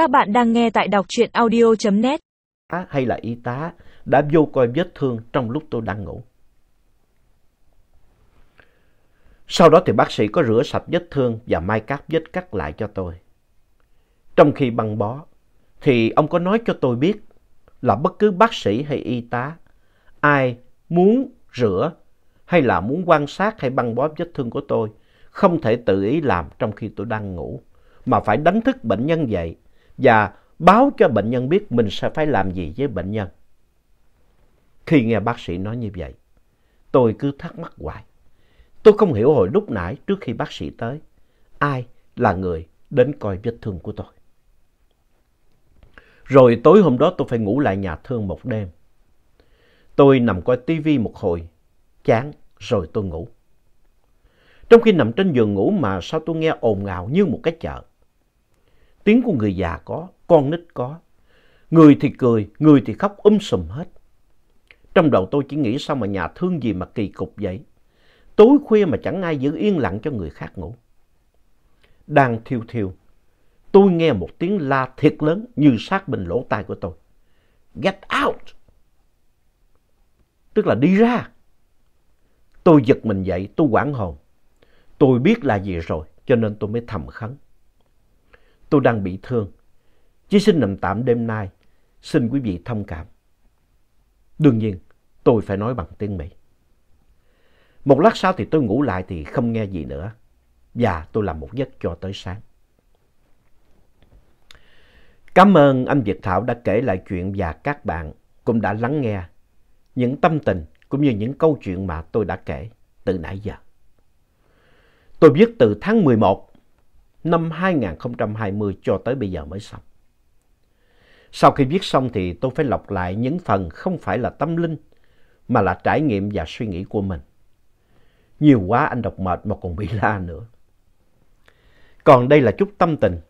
Các bạn đang nghe tại đọc truyện audio.net. hay là y tá đã vô coi vết thương trong lúc tôi đang ngủ. Sau đó thì bác sĩ có rửa sạch vết thương và mai cáp vết cắt lại cho tôi. Trong khi băng bó, thì ông có nói cho tôi biết là bất cứ bác sĩ hay y tá, ai muốn rửa hay là muốn quan sát hay băng bó vết thương của tôi, không thể tự ý làm trong khi tôi đang ngủ, mà phải đánh thức bệnh nhân dậy và báo cho bệnh nhân biết mình sẽ phải làm gì với bệnh nhân. Khi nghe bác sĩ nói như vậy, tôi cứ thắc mắc hoài. Tôi không hiểu hồi lúc nãy trước khi bác sĩ tới, ai là người đến coi vết thương của tôi. Rồi tối hôm đó tôi phải ngủ lại nhà thương một đêm. Tôi nằm coi tivi một hồi, chán rồi tôi ngủ. Trong khi nằm trên giường ngủ mà sao tôi nghe ồn ào như một cái chợ. Tiếng của người già có, con nít có. Người thì cười, người thì khóc um sùm hết. Trong đầu tôi chỉ nghĩ sao mà nhà thương gì mà kỳ cục vậy. Tối khuya mà chẳng ai giữ yên lặng cho người khác ngủ. Đang thiêu thiêu, tôi nghe một tiếng la thiệt lớn như sát bên lỗ tai của tôi. Get out! Tức là đi ra. Tôi giật mình dậy, tôi quảng hồn. Tôi biết là gì rồi, cho nên tôi mới thầm khấn. Tôi đang bị thương, chỉ xin nằm tạm đêm nay, xin quý vị thông cảm. Đương nhiên, tôi phải nói bằng tiếng Mỹ. Một lát sau thì tôi ngủ lại thì không nghe gì nữa. Và tôi làm một giấc cho tới sáng. Cảm ơn anh Việt Thảo đã kể lại chuyện và các bạn cũng đã lắng nghe những tâm tình cũng như những câu chuyện mà tôi đã kể từ nãy giờ. Tôi viết từ tháng 11 năm 2020 cho tới bây giờ mới xong. Sau khi viết xong thì tôi phải lọc lại những phần không phải là tâm linh mà là trải nghiệm và suy nghĩ của mình. Nhiều quá anh đọc mệt mà còn bị la nữa. Còn đây là chút tâm tình,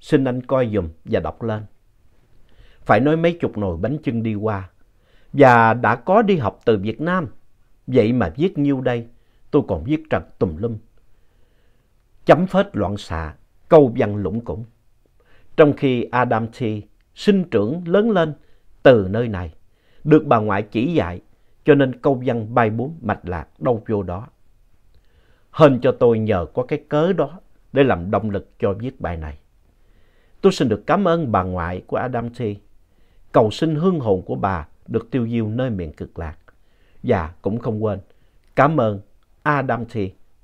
xin anh coi dùm và đọc lên. Phải nói mấy chục nồi bánh chưng đi qua và đã có đi học từ Việt Nam. Vậy mà viết nhiêu đây, tôi còn viết trật tùm lum. Chấm phết loạn xạ, câu văn lũng củng. Trong khi Adam T. sinh trưởng lớn lên từ nơi này, được bà ngoại chỉ dạy, cho nên câu văn bay bướm mạch lạc đâu vô đó. Hên cho tôi nhờ có cái cớ đó để làm động lực cho viết bài này. Tôi xin được cảm ơn bà ngoại của Adam T. Cầu xin hương hồn của bà được tiêu diêu nơi miền cực lạc. Và cũng không quên, cảm ơn Adam T.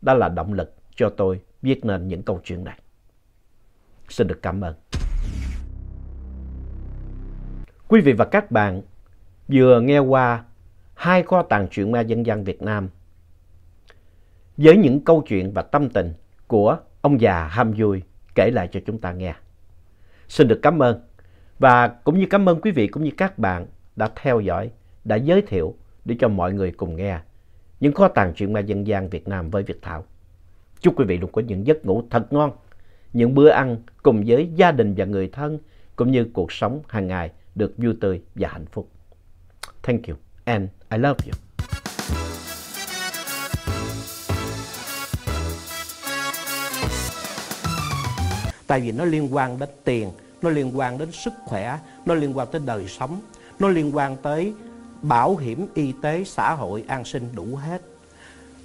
đã là động lực cho tôi viết nên những câu chuyện này. Xin được cảm ơn. Quý vị và các bạn vừa nghe qua hai kho tàng truyện ma dân gian Việt Nam với những câu chuyện và tâm tình của ông già ham vui kể lại cho chúng ta nghe. Xin được cảm ơn và cũng như cảm ơn quý vị cũng như các bạn đã theo dõi, đã giới thiệu để cho mọi người cùng nghe những kho tàng truyện ma dân gian Việt Nam với Việt Thảo. Chúc quý vị luôn có những giấc ngủ thật ngon, những bữa ăn cùng với gia đình và người thân cũng như cuộc sống hàng ngày được vui tươi và hạnh phúc. Thank you and I love you. Tại vì nó liên quan đến tiền, nó liên quan đến sức khỏe, nó liên quan tới đời sống, nó liên quan tới bảo hiểm y tế, xã hội, an sinh đủ hết.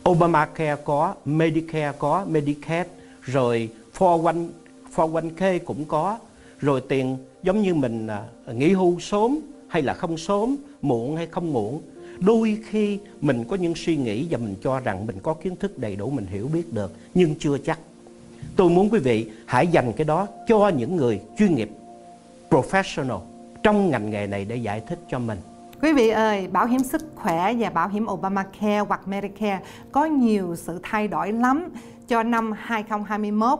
Obamacare có, Medicare có, Medicaid, rồi 401, 401k cũng có, rồi tiền giống như mình à, nghỉ hưu sớm hay là không sớm, muộn hay không muộn. Đôi khi mình có những suy nghĩ và mình cho rằng mình có kiến thức đầy đủ, mình hiểu biết được, nhưng chưa chắc. Tôi muốn quý vị hãy dành cái đó cho những người chuyên nghiệp, professional trong ngành nghề này để giải thích cho mình. Quý vị ơi, bảo hiểm sức khỏe và bảo hiểm Obamacare hoặc Medicare có nhiều sự thay đổi lắm cho năm 2021.